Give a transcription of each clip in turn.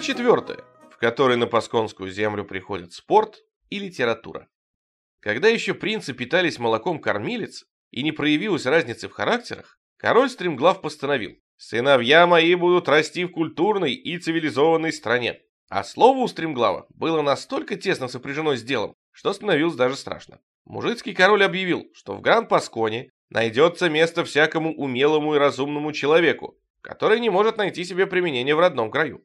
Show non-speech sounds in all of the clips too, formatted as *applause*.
четвертая, в которой на Пасконскую землю приходят спорт и литература. Когда еще принцы питались молоком кормилец и не проявилась разницы в характерах, король Стремглав постановил, «Сыновья мои будут расти в культурной и цивилизованной стране». А слово у Стремглава было настолько тесно сопряжено с делом, что становилось даже страшно. Мужицкий король объявил, что в Гран-Пасконе найдется место всякому умелому и разумному человеку, который не может найти себе применение в родном краю.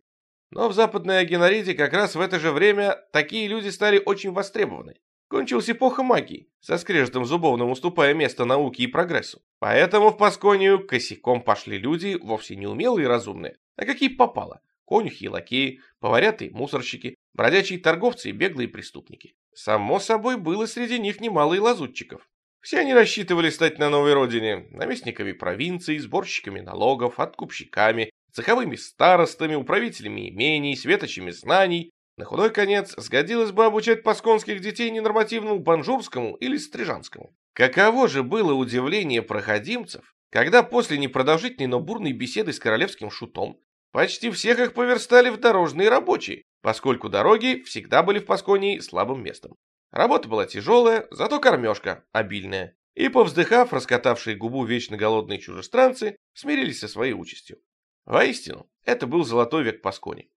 Но в Западной Агенариде как раз в это же время такие люди стали очень востребованы. Кончилась эпоха магии, со скрежетом зубовным уступая место науке и прогрессу. Поэтому в Пасконию косяком пошли люди, вовсе не умелые и разумные, а какие попало. Конюхи и лакеи, поваряты мусорщики, бродячие торговцы и беглые преступники. Само собой, было среди них немало и лазутчиков. Все они рассчитывали стать на новой родине наместниками провинций, сборщиками налогов, откупщиками, цеховыми старостами, управителями имений, светочами знаний. На худой конец сгодилось бы обучать пасконских детей ненормативному банжурскому или стрижанскому. Каково же было удивление проходимцев, когда после непродолжительной, но бурной беседы с королевским шутом почти всех их поверстали в дорожные рабочие, поскольку дороги всегда были в Пасконии слабым местом. Работа была тяжелая, зато кормежка обильная. И, повздыхав, раскатавшие губу вечно голодные чужестранцы смирились со своей участью. Воистину, это был золотой век Паскони.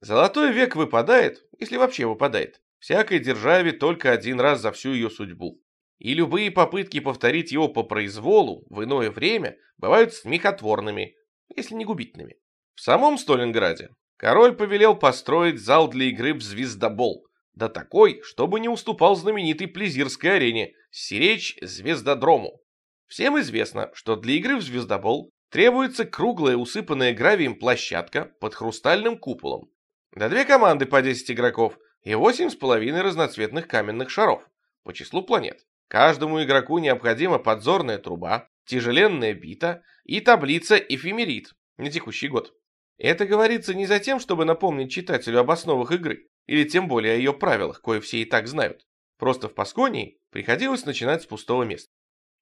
Золотой век выпадает, если вообще выпадает, всякой державе только один раз за всю ее судьбу. И любые попытки повторить его по произволу в иное время бывают смехотворными, если не губительными. В самом Сталинграде король повелел построить зал для игры в звездобол, да такой, чтобы не уступал знаменитой Плезирской арене, сиречь Звездодрому. Всем известно, что для игры в звездобол требуется круглая усыпанная гравием площадка под хрустальным куполом, да две команды по 10 игроков и восемь с половиной разноцветных каменных шаров по числу планет. Каждому игроку необходима подзорная труба, тяжеленная бита и таблица эфемерит на текущий год. Это говорится не за тем, чтобы напомнить читателю об основах игры, или тем более о ее правилах, кое все и так знают. Просто в Пасконии приходилось начинать с пустого места.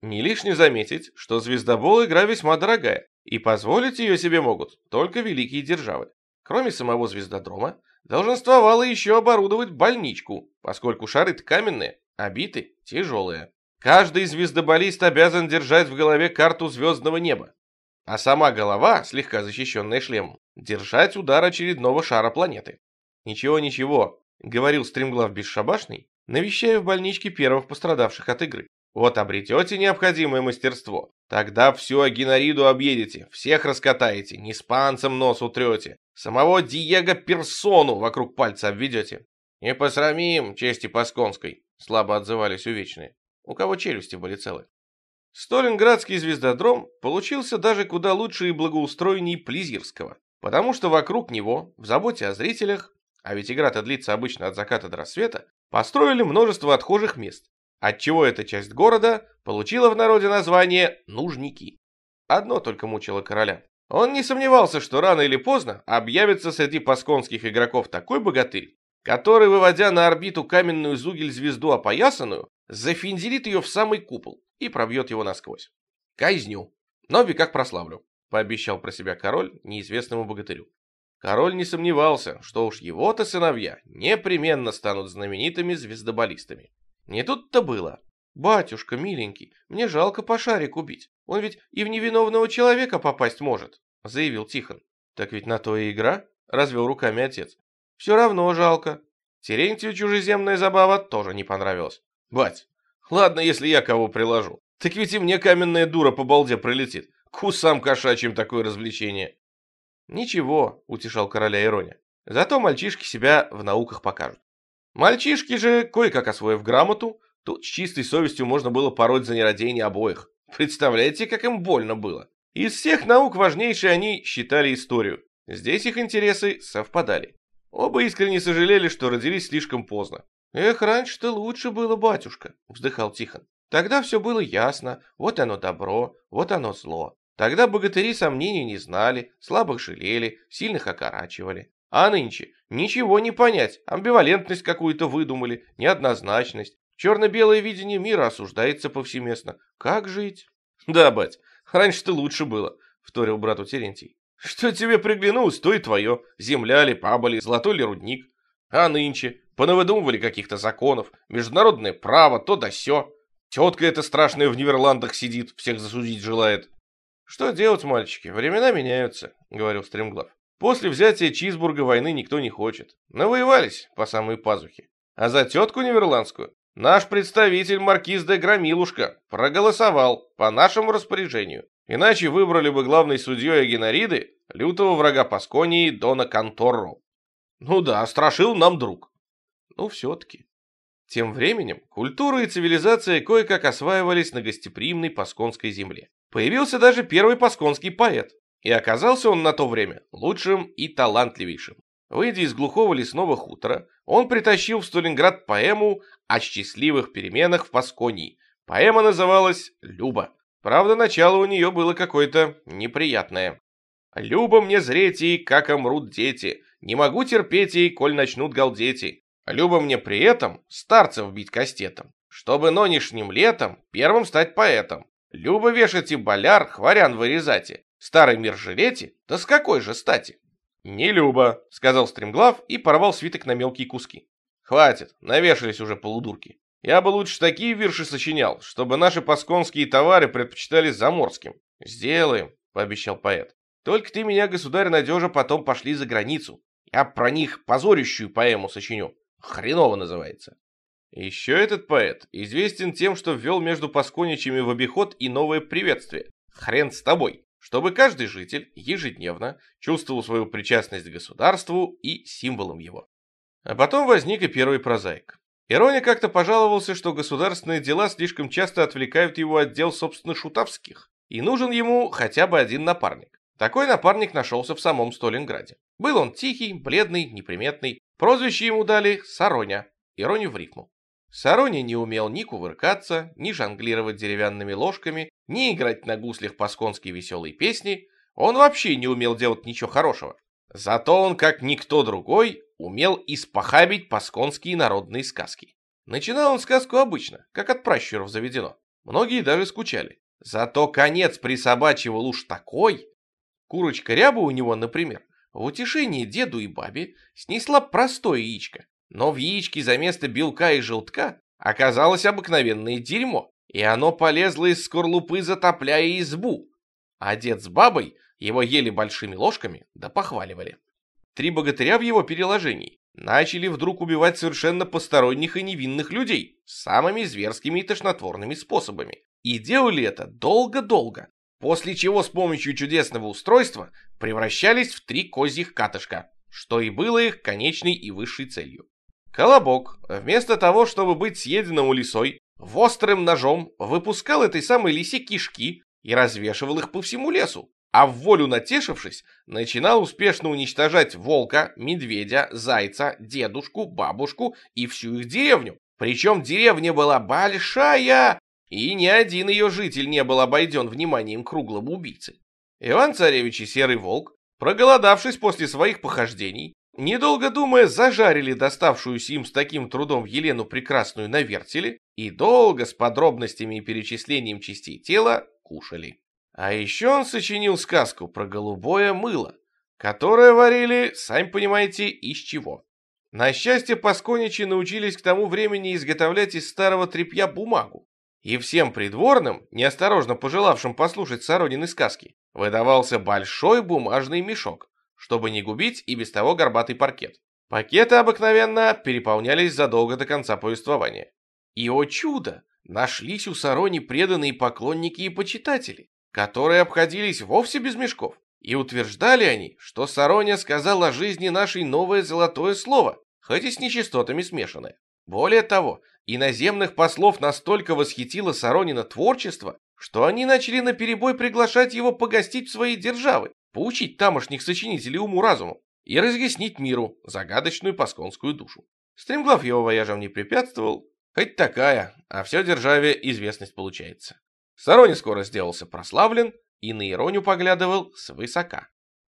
Не лишне заметить, что звездобол игра весьма дорогая, и позволить ее себе могут только великие державы. Кроме самого звездодрома, долженствовало еще оборудовать больничку, поскольку шары каменные, а биты тяжелые. Каждый звездоболист обязан держать в голове карту звездного неба, а сама голова, слегка защищенная шлемом, держать удар очередного шара планеты. «Ничего-ничего», — говорил стремглав бесшабашный, навещая в больничке первых пострадавших от игры. «Вот обретете необходимое мастерство, тогда всю Агинариду объедете, всех раскатаете, не с панцем нос утрете, самого Диего Персону вокруг пальца обведете». «Не посрамим чести Пасконской», — слабо отзывались увечные, у кого челюсти были целы. Сталинградский звездодром получился даже куда лучше и благоустроенней Плизирского, потому что вокруг него, в заботе о зрителях, а ведь игра-то длится обычно от заката до рассвета, построили множество отхожих мест, отчего эта часть города получила в народе название «Нужники». Одно только мучило короля. Он не сомневался, что рано или поздно объявится среди пасконских игроков такой богатырь, который, выводя на орбиту каменную зугель звезду опоясанную, зафинзелит ее в самый купол и пробьет его насквозь. Казню, но веках прославлю, пообещал про себя король неизвестному богатырю. Король не сомневался, что уж его-то сыновья непременно станут знаменитыми звездоболистами. Не тут-то было. «Батюшка, миленький, мне жалко по шарику бить. Он ведь и в невиновного человека попасть может», — заявил Тихон. «Так ведь на то и игра», — развел руками отец. «Все равно жалко». Терентию чужеземная забава тоже не понравилась. «Бать, ладно, если я кого приложу. Так ведь и мне каменная дура по балде прилетит. Кусам кошачьим такое развлечение». «Ничего», — утешал короля Ирония. «Зато мальчишки себя в науках покажут». Мальчишки же, кое-как освоив грамоту, тут с чистой совестью можно было пороть за нерадение обоих. Представляете, как им больно было? Из всех наук важнейшей они считали историю. Здесь их интересы совпадали. Оба искренне сожалели, что родились слишком поздно. «Эх, раньше-то лучше было, батюшка», — вздыхал Тихон. «Тогда все было ясно, вот оно добро, вот оно зло. Тогда богатыри сомнений не знали, слабых жалели, сильных окорачивали. А нынче ничего не понять, амбивалентность какую-то выдумали, неоднозначность. Черно-белое видение мира осуждается повсеместно. Как жить? *laughs* Да, бать, раньше-то лучше было, вторил брату Терентий. Что тебе приглянулось, то и твое. Земля ли, паба ли, золотой ли рудник. А нынче понавыдумывали каких-то законов, международное право, то да сё. Тетка эта страшная в Нидерландах сидит, всех засудить желает. Что делать, мальчики, времена меняются, говорил Стремглав. После взятия Чизбурга войны никто не хочет. Навоевались по самой пазухе. А за тетку Нидерландскую наш представитель маркиз де Громилушка проголосовал по нашему распоряжению. Иначе выбрали бы главной судьей Агенариды лютого врага Пасконии Дона Конторро. Ну да, страшил нам друг. Ну, все-таки. Тем временем культура и цивилизация кое-как осваивались на гостеприимной пасконской земле. Появился даже первый пасконский поэт, и оказался он на то время лучшим и талантливейшим. Выйдя из глухого лесного хутора, он притащил в Сталинград поэму о счастливых переменах в Пасконии. Поэма называлась «Люба». Правда, начало у нее было какое-то неприятное. «Люба мне зрети, как омрут дети, не могу терпеть ей, коль начнут галдети. Люба мне при этом старцев бить кастетом, чтобы нынешним летом первым стать поэтом. Люба вешать и боляр, хворян вырезать. Старый мир жалете? Да с какой же стати? Не Люба, сказал Стремглав и порвал свиток на мелкие куски. Хватит, навешались уже полудурки. Я бы лучше такие вирши сочинял, чтобы наши пасконские товары предпочитали заморским. Сделаем, пообещал поэт. Только ты меня, государь надежа, потом пошли за границу. Я про них позорящую поэму сочиню. Хреново называется. Еще этот поэт известен тем, что ввел между пасконичами в обиход и новое приветствие. Хрен с тобой. Чтобы каждый житель ежедневно чувствовал свою причастность к государству и символом его. А потом возник и первый прозаик. Ирония как-то пожаловался, что государственные дела слишком часто отвлекают его от дел, собственно, шутовских, и нужен ему хотя бы один напарник. Такой напарник нашелся в самом Сталинграде. Был он тихий, бледный, неприметный. Прозвище ему дали Сароня, иронию в рифму. Сароня не умел ни кувыркаться, ни жонглировать деревянными ложками, ни играть на гуслях пасконские веселые песни. Он вообще не умел делать ничего хорошего. Зато он, как никто другой, умел испохабить пасконские народные сказки. Начинал он сказку обычно, как от пращуров заведено. Многие даже скучали. Зато конец присобачивал уж такой. Курочка ряба у него, например, в утешении деду и бабе снесла простое яичко, но в яичке за место белка и желтка оказалось обыкновенное дерьмо, и оно полезло из скорлупы, затопляя избу. А дед с бабой его ели большими ложками, да похваливали. Три богатыря в его переложении начали вдруг убивать совершенно посторонних и невинных людей самыми зверскими и тошнотворными способами. И делали это долго-долго, после чего с помощью чудесного устройства превращались в три козьих катышка, что и было их конечной и высшей целью. Колобок, вместо того, чтобы быть съеденным лисой, острым ножом выпускал этой самой лисе кишки и развешивал их по всему лесу, а в волю натешившись, начинал успешно уничтожать волка, медведя, зайца, дедушку, бабушку и всю их деревню. Причем деревня была большая, и ни один ее житель не был обойден вниманием круглого убийцы. Иван-царевич и Серый Волк, проголодавшись после своих похождений, Недолго думая, зажарили доставшуюся им с таким трудом Елену Прекрасную на вертеле и долго с подробностями и перечислением частей тела кушали. А еще он сочинил сказку про голубое мыло, которое варили, сами понимаете, из чего. На счастье, пасконичи научились к тому времени изготовлять из старого тряпья бумагу, и всем придворным, неосторожно пожелавшим послушать Соронины сказки, выдавался большой бумажный мешок, чтобы не губить и без того горбатый паркет. Пакеты обыкновенно переполнялись задолго до конца повествования. И, о чудо, нашлись у Сарони преданные поклонники и почитатели, которые обходились вовсе без мешков. И утверждали они, что Сароня сказал о жизни нашей новое золотое слово, хоть и с нечистотами смешанное. Более того, иноземных послов настолько восхитило Саронина творчество, что они начали наперебой приглашать его погостить в свои державы, поучить тамошних сочинителей уму-разуму и разъяснить миру загадочную пасконскую душу. Стремглав его вояжам не препятствовал, хоть такая, а все державе известность получается. Сарони скоро сделался прославлен и на Ироню поглядывал свысока.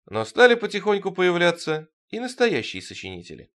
Но стали потихоньку появляться и настоящие сочинители.